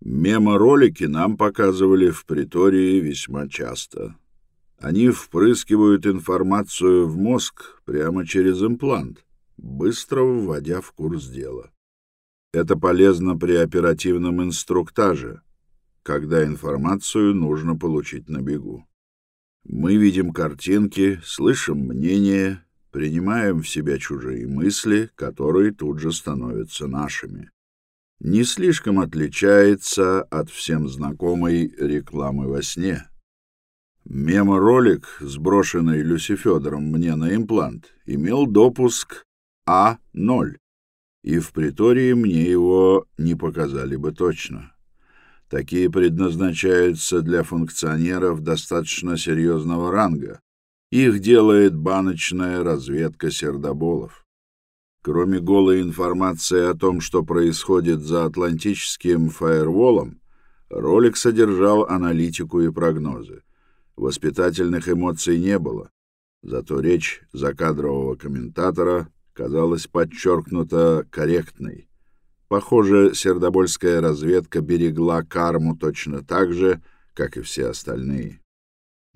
Мемо-ролики нам показывали в притории весьма часто. Они впрыскивают информацию в мозг прямо через имплант, быстро вводя в курс дела. Это полезно при оперативном инструктаже, когда информацию нужно получить на бегу. Мы видим картинки, слышим мнения, принимаем в себя чужие мысли, которые тут же становятся нашими. Не слишком отличается от всем знакомой рекламы во сне. Мемо-ролик, сброшенный Люси Федором мне на имплант, имел допуск А0, и в притории мне его не показали бы точно. Такие предназначаются для функционеров достаточно серьезного ранга. Их делает баночная разведка сердоболов. Кроме голой информации о том, что происходит за Атлантическим фаерволом, ролик содержал аналитику и прогнозы. Воспитательных эмоций не было, зато речь закадрового комментатора казалась подчеркнуто корректной. Похоже, сердобольская разведка берегла карму точно так же, как и все остальные.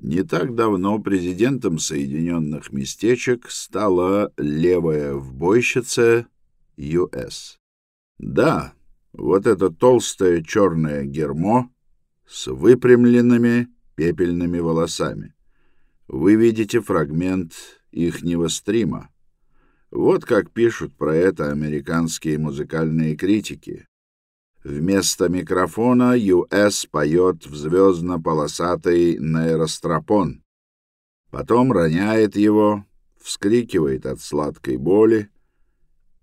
Не так давно президентом Соединенных Местечек стала левая вбойщица ЮС. Да, вот это толстое черное гермо с выпрямленными пепельными волосами. Вы видите фрагмент ихнего стрима. Вот как пишут про это американские музыкальные критики. Вместо микрофона US поет в звездно-полосатый нейростропон. Потом роняет его, вскрикивает от сладкой боли.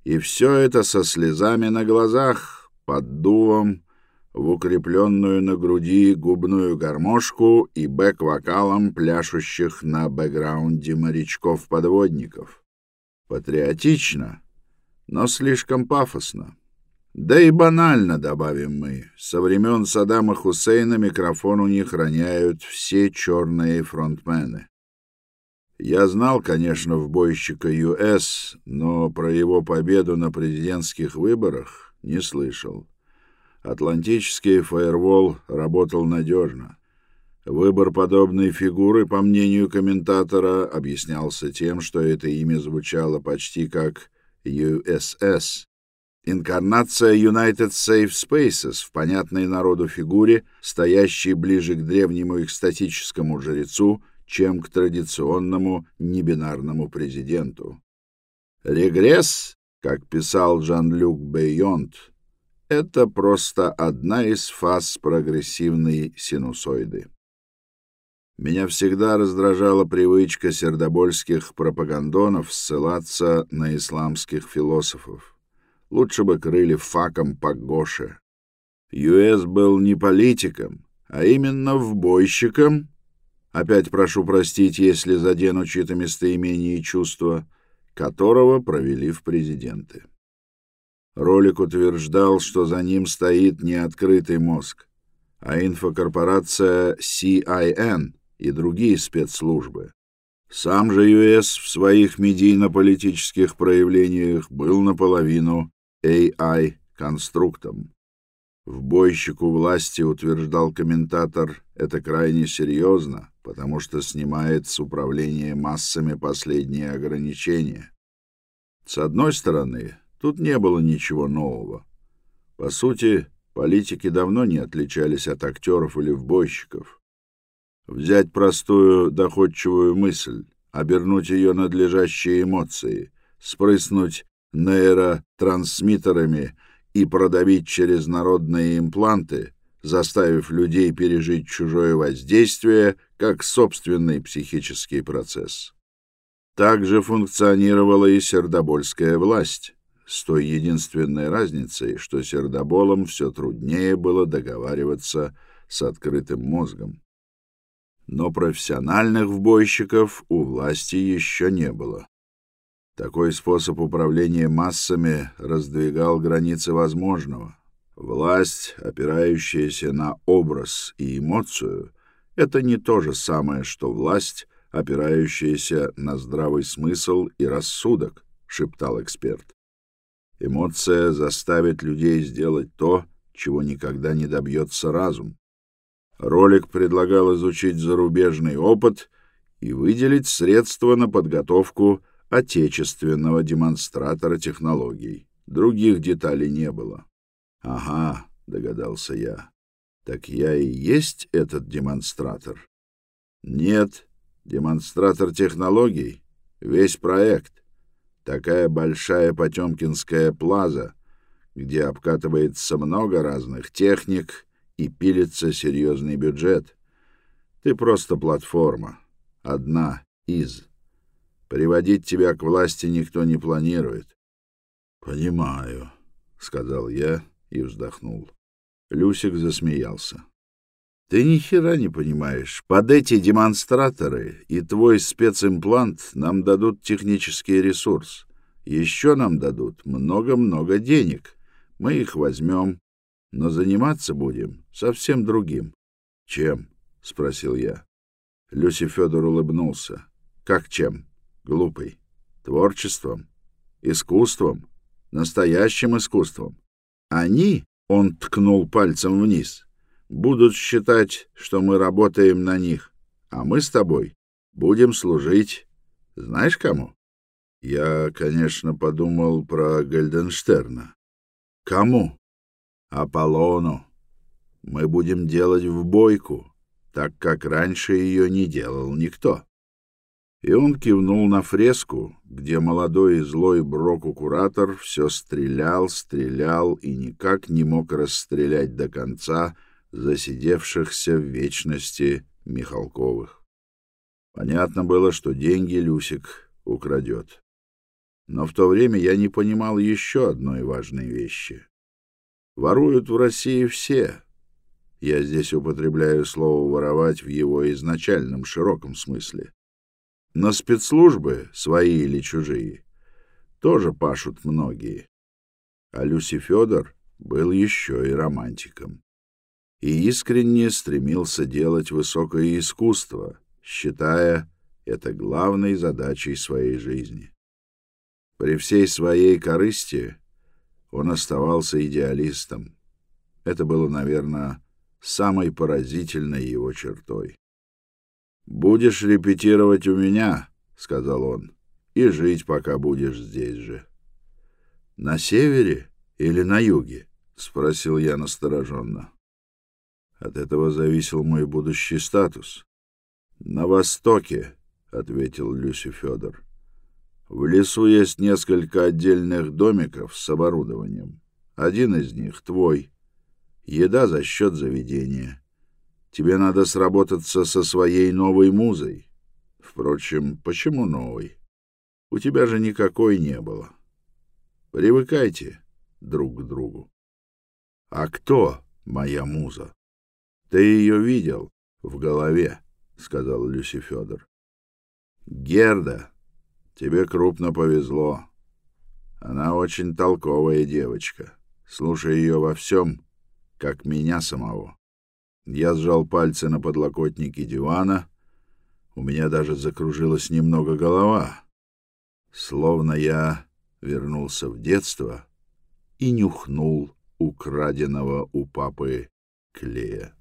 И все это со слезами на глазах, под дувом, в укрепленную на груди губную гармошку и бэк-вокалом пляшущих на бэкграунде морячков-подводников. Патриотично, но слишком пафосно. Да и банально, добавим мы. Со времен Саддама Хусейна микрофон у них роняют все черные фронтмены. Я знал, конечно, в бойщика ЮС, но про его победу на президентских выборах не слышал. Атлантический фаервол работал надежно. Выбор подобной фигуры, по мнению комментатора, объяснялся тем, что это имя звучало почти как USS. Инкарнация United Safe Spaces в понятной народу фигуре, стоящей ближе к древнему экстатическому жрецу, чем к традиционному небинарному президенту. Регресс, как писал Жан-Люк Бейонт, это просто одна из фаз прогрессивной синусоиды. Меня всегда раздражала привычка сердобольских пропагандонов ссылаться на исламских философов. Лучше бы крыли факом по Гоше. ЮС был не политиком, а именно вбойщиком. Опять прошу простить, если задену чьи-то местоимения и чувства, которого провели в президенты. Ролик утверждал, что за ним стоит не открытый мозг, а инфокорпорация CIN — и другие спецслужбы. Сам же ЮС в своих медийно-политических проявлениях был наполовину AI-конструктом. В бойщику власти, утверждал комментатор, это крайне серьезно, потому что снимает с управления массами последние ограничения. С одной стороны, тут не было ничего нового. По сути, политики давно не отличались от актеров или вбойщиков. Взять простую доходчивую мысль, обернуть ее надлежащие эмоции, спрыснуть нейротрансмиттерами и продавить через народные импланты, заставив людей пережить чужое воздействие как собственный психический процесс. Также функционировала и сердобольская власть, с той единственной разницей, что сердоболам все труднее было договариваться с открытым мозгом но профессиональных вбойщиков у власти еще не было. Такой способ управления массами раздвигал границы возможного. Власть, опирающаяся на образ и эмоцию, это не то же самое, что власть, опирающаяся на здравый смысл и рассудок, шептал эксперт. Эмоция заставит людей сделать то, чего никогда не добьется разум. Ролик предлагал изучить зарубежный опыт и выделить средства на подготовку отечественного демонстратора технологий. Других деталей не было. «Ага», — догадался я, — «так я и есть этот демонстратор». «Нет, демонстратор технологий, весь проект. Такая большая Потемкинская плаза, где обкатывается много разных техник и пилится серьезный бюджет. Ты просто платформа, одна из. Приводить тебя к власти никто не планирует. — Понимаю, — сказал я и вздохнул. Люсик засмеялся. — Ты ни хера не понимаешь. Под эти демонстраторы и твой специмплант нам дадут технический ресурс. Еще нам дадут много-много денег. Мы их возьмем, но заниматься будем совсем другим. — Чем? — спросил я. Люси Федор улыбнулся. — Как чем? Глупый. Творчеством? Искусством? Настоящим искусством? Они, — он ткнул пальцем вниз, — будут считать, что мы работаем на них, а мы с тобой будем служить знаешь кому? Я, конечно, подумал про Гальденштерна. Кому? Аполлону. Мы будем делать в бойку, так как раньше ее не делал никто. И он кивнул на фреску, где молодой и злой Броку-куратор все стрелял, стрелял и никак не мог расстрелять до конца засидевшихся в вечности Михалковых. Понятно было, что деньги Люсик украдет. Но в то время я не понимал еще одной важной вещи. Воруют в России все. Я здесь употребляю слово «воровать» в его изначальном широком смысле. На спецслужбы, свои или чужие, тоже пашут многие. А Люси Федор был еще и романтиком. И искренне стремился делать высокое искусство, считая это главной задачей своей жизни. При всей своей корысти он оставался идеалистом. Это было, наверное, самой поразительной его чертой. «Будешь репетировать у меня», — сказал он, — «и жить, пока будешь здесь же». «На севере или на юге?» — спросил я настороженно. От этого зависел мой будущий статус. «На востоке», — ответил Люси Федор. «В лесу есть несколько отдельных домиков с оборудованием. Один из них твой. Еда за счет заведения. Тебе надо сработаться со своей новой музой. Впрочем, почему новой? У тебя же никакой не было. Привыкайте друг к другу. А кто моя муза? Ты ее видел в голове, сказал Люси Федор. Герда, тебе крупно повезло. Она очень толковая девочка. Слушай ее во всем, как меня самого. Я сжал пальцы на подлокотнике дивана. У меня даже закружилась немного голова. Словно я вернулся в детство и нюхнул украденного у папы клея.